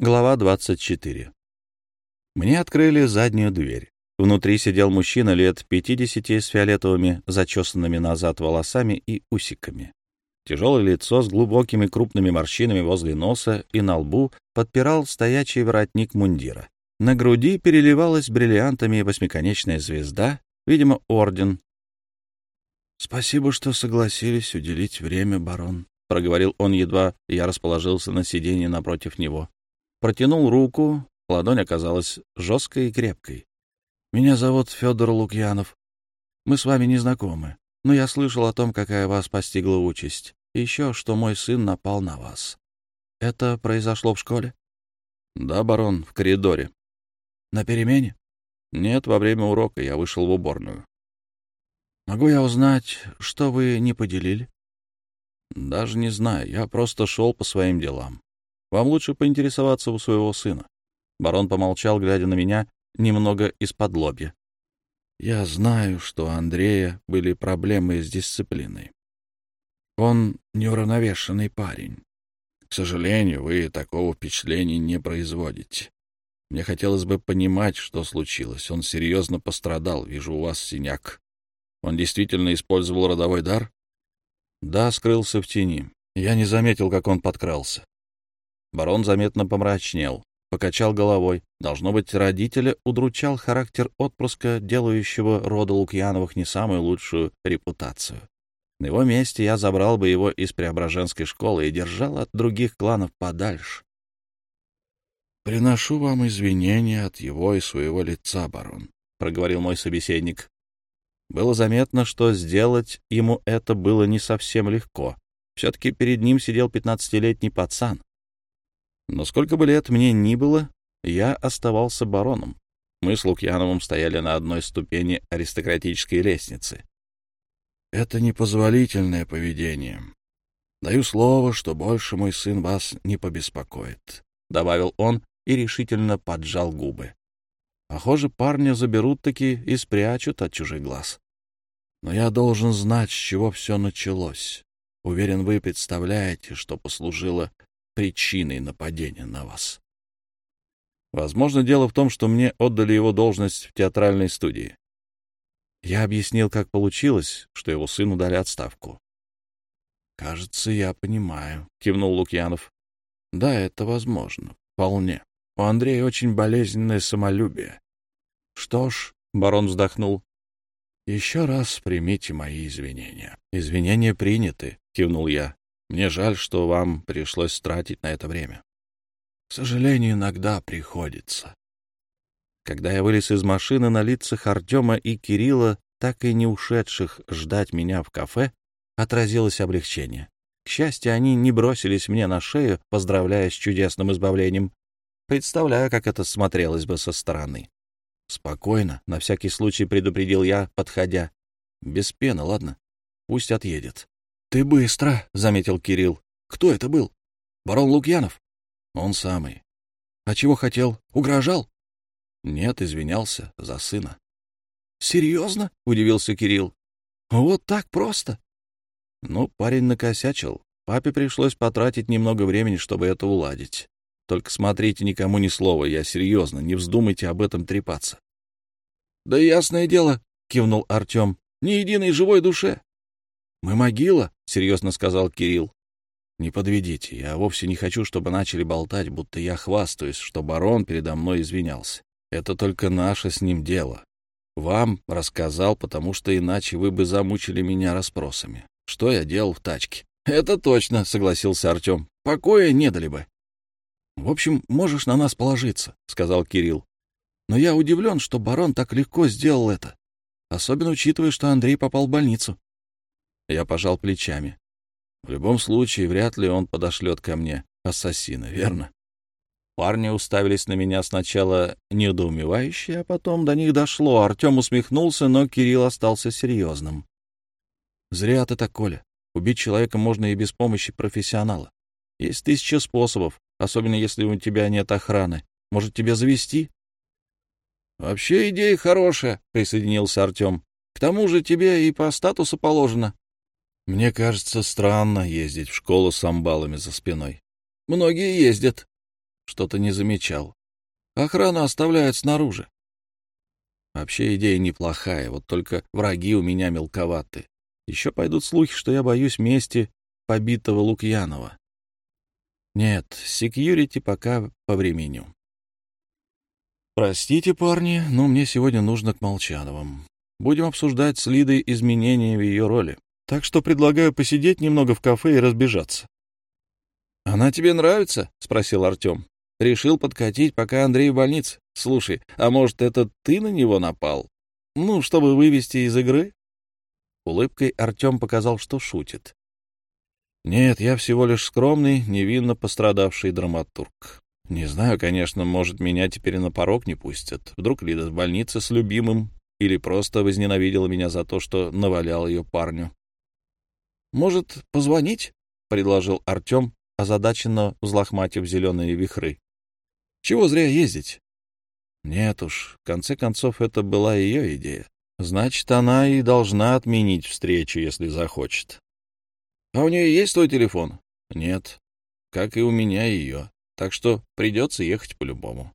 Глава 24. Мне открыли заднюю дверь. Внутри сидел мужчина лет 50 с фиолетовыми, зачесанными назад волосами и усиками. Тяжелое лицо с глубокими крупными морщинами возле носа и на лбу подпирал стоячий воротник мундира. На груди переливалась бриллиантами восьмиконечная звезда, видимо, орден. — Спасибо, что согласились уделить время, барон, — проговорил он, едва я расположился на сиденье напротив него. Протянул руку, ладонь оказалась жесткой и крепкой. «Меня зовут Федор Лукьянов. Мы с вами не знакомы, но я слышал о том, какая вас постигла участь, и еще, что мой сын напал на вас. Это произошло в школе?» «Да, барон, в коридоре». «На перемене?» «Нет, во время урока я вышел в уборную». «Могу я узнать, что вы не поделили?» «Даже не знаю, я просто шел по своим делам. Вам лучше поинтересоваться у своего сына. Барон помолчал, глядя на меня немного из-под лобья. Я знаю, что у Андрея были проблемы с дисциплиной. Он неуравновешенный парень. К сожалению, вы такого впечатления не производите. Мне хотелось бы понимать, что случилось. Он серьезно пострадал. Вижу, у вас синяк. Он действительно использовал родовой дар? Да, скрылся в тени. Я не заметил, как он подкрался. Барон заметно помрачнел, покачал головой. Должно быть, родителя удручал характер отпрыска, делающего рода Лукьяновых не самую лучшую репутацию. На его месте я забрал бы его из Преображенской школы и держал от других кланов подальше. «Приношу вам извинения от его и своего лица, барон», — проговорил мой собеседник. Было заметно, что сделать ему это было не совсем легко. Все-таки перед ним сидел пятнадцатилетний пацан, но сколько бы лет мне ни было, я оставался бароном. Мы с Лукьяновым стояли на одной ступени аристократической лестницы. Это непозволительное поведение. Даю слово, что больше мой сын вас не побеспокоит, — добавил он и решительно поджал губы. Похоже, парня заберут-таки и спрячут от чужих глаз. Но я должен знать, с чего все началось. Уверен, вы представляете, что послужило причиной нападения на вас. Возможно, дело в том, что мне отдали его должность в театральной студии. Я объяснил, как получилось, что его сыну дали отставку. «Кажется, я понимаю», — кивнул Лукьянов. «Да, это возможно. Вполне. У Андрея очень болезненное самолюбие». «Что ж», — барон вздохнул, — «еще раз примите мои извинения». «Извинения приняты», — кивнул я. Мне жаль, что вам пришлось тратить на это время. К сожалению, иногда приходится. Когда я вылез из машины, на лицах Артема и Кирилла, так и не ушедших ждать меня в кафе, отразилось облегчение. К счастью, они не бросились мне на шею, поздравляя с чудесным избавлением. Представляю, как это смотрелось бы со стороны. Спокойно, на всякий случай предупредил я, подходя. Без пены, ладно? Пусть отъедет. «Ты быстро», — заметил Кирилл. «Кто это был? Барон Лукьянов?» «Он самый». «А чего хотел? Угрожал?» «Нет, извинялся за сына». «Серьезно?» — удивился Кирилл. «Вот так просто?» Ну, парень накосячил. Папе пришлось потратить немного времени, чтобы это уладить. Только смотрите никому ни слова, я серьезно, не вздумайте об этом трепаться. — Да ясное дело, — кивнул Артем, — ни единой живой душе. «Мы могила», — серьезно сказал Кирилл. «Не подведите, я вовсе не хочу, чтобы начали болтать, будто я хвастаюсь, что барон передо мной извинялся. Это только наше с ним дело. Вам рассказал, потому что иначе вы бы замучили меня расспросами. Что я делал в тачке?» «Это точно», — согласился Артем. «Покоя не дали бы». «В общем, можешь на нас положиться», — сказал Кирилл. «Но я удивлен, что барон так легко сделал это, особенно учитывая, что Андрей попал в больницу». Я пожал плечами. В любом случае, вряд ли он подошлет ко мне ассасина, верно? Парни уставились на меня сначала недоумевающе, а потом до них дошло. Артем усмехнулся, но Кирилл остался серьезным. «Зря ты так, Коля. Убить человека можно и без помощи профессионала. Есть тысяча способов, особенно если у тебя нет охраны. Может, тебя завести?» «Вообще идея хорошая», — присоединился Артем. «К тому же тебе и по статусу положено. Мне кажется, странно ездить в школу с амбалами за спиной. Многие ездят. Что-то не замечал. Охрану оставляют снаружи. Вообще идея неплохая, вот только враги у меня мелковаты. Еще пойдут слухи, что я боюсь мести побитого Лукьянова. Нет, секьюрити пока по времени. Простите, парни, но мне сегодня нужно к Молчановым. Будем обсуждать с Лидой изменения в ее роли. Так что предлагаю посидеть немного в кафе и разбежаться. — Она тебе нравится? — спросил Артем. — Решил подкатить, пока Андрей в больнице. Слушай, а может, это ты на него напал? Ну, чтобы вывести из игры? Улыбкой Артем показал, что шутит. Нет, я всего лишь скромный, невинно пострадавший драматург. Не знаю, конечно, может, меня теперь на порог не пустят. Вдруг Лида в больнице с любимым или просто возненавидела меня за то, что навалял ее парню. «Может, позвонить?» — предложил Артем, озадаченно взлохматив зеленые вихры. «Чего зря ездить?» Нет уж, в конце концов, это была ее идея. Значит, она и должна отменить встречу, если захочет. А у нее есть твой телефон? Нет. Как и у меня ее. Так что придется ехать по-любому.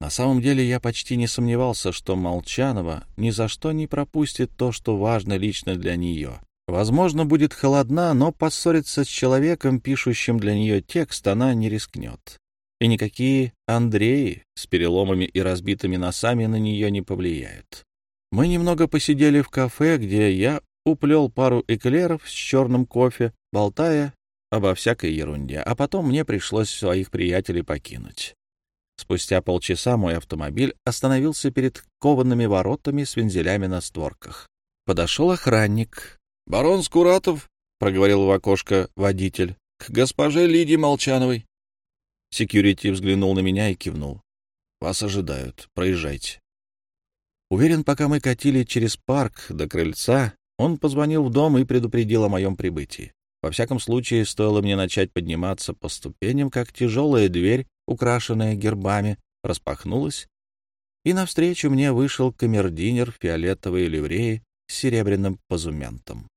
На самом деле я почти не сомневался, что Молчанова ни за что не пропустит то, что важно лично для нее. Возможно, будет холодна, но поссориться с человеком, пишущим для нее текст, она не рискнет. И никакие Андреи с переломами и разбитыми носами на нее не повлияют. Мы немного посидели в кафе, где я уплел пару эклеров с черным кофе, болтая обо всякой ерунде, а потом мне пришлось своих приятелей покинуть. Спустя полчаса мой автомобиль остановился перед коваными воротами с вензелями на створках. Подошел охранник. — Барон Скуратов, — проговорил в окошко водитель, — к госпоже Лидии Молчановой. Секьюрити взглянул на меня и кивнул. — Вас ожидают. Проезжайте. Уверен, пока мы катили через парк до крыльца, он позвонил в дом и предупредил о моем прибытии. Во всяком случае, стоило мне начать подниматься по ступеням, как тяжелая дверь, украшенная гербами, распахнулась, и навстречу мне вышел камердинер в фиолетовой ливреи с серебряным позументом.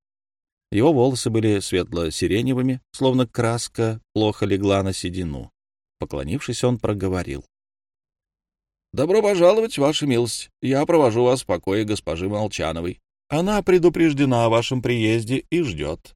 Его волосы были светло-сиреневыми, словно краска плохо легла на седину. Поклонившись, он проговорил. — Добро пожаловать, ваша милость. Я провожу вас в покое госпожи Молчановой. Она предупреждена о вашем приезде и ждет.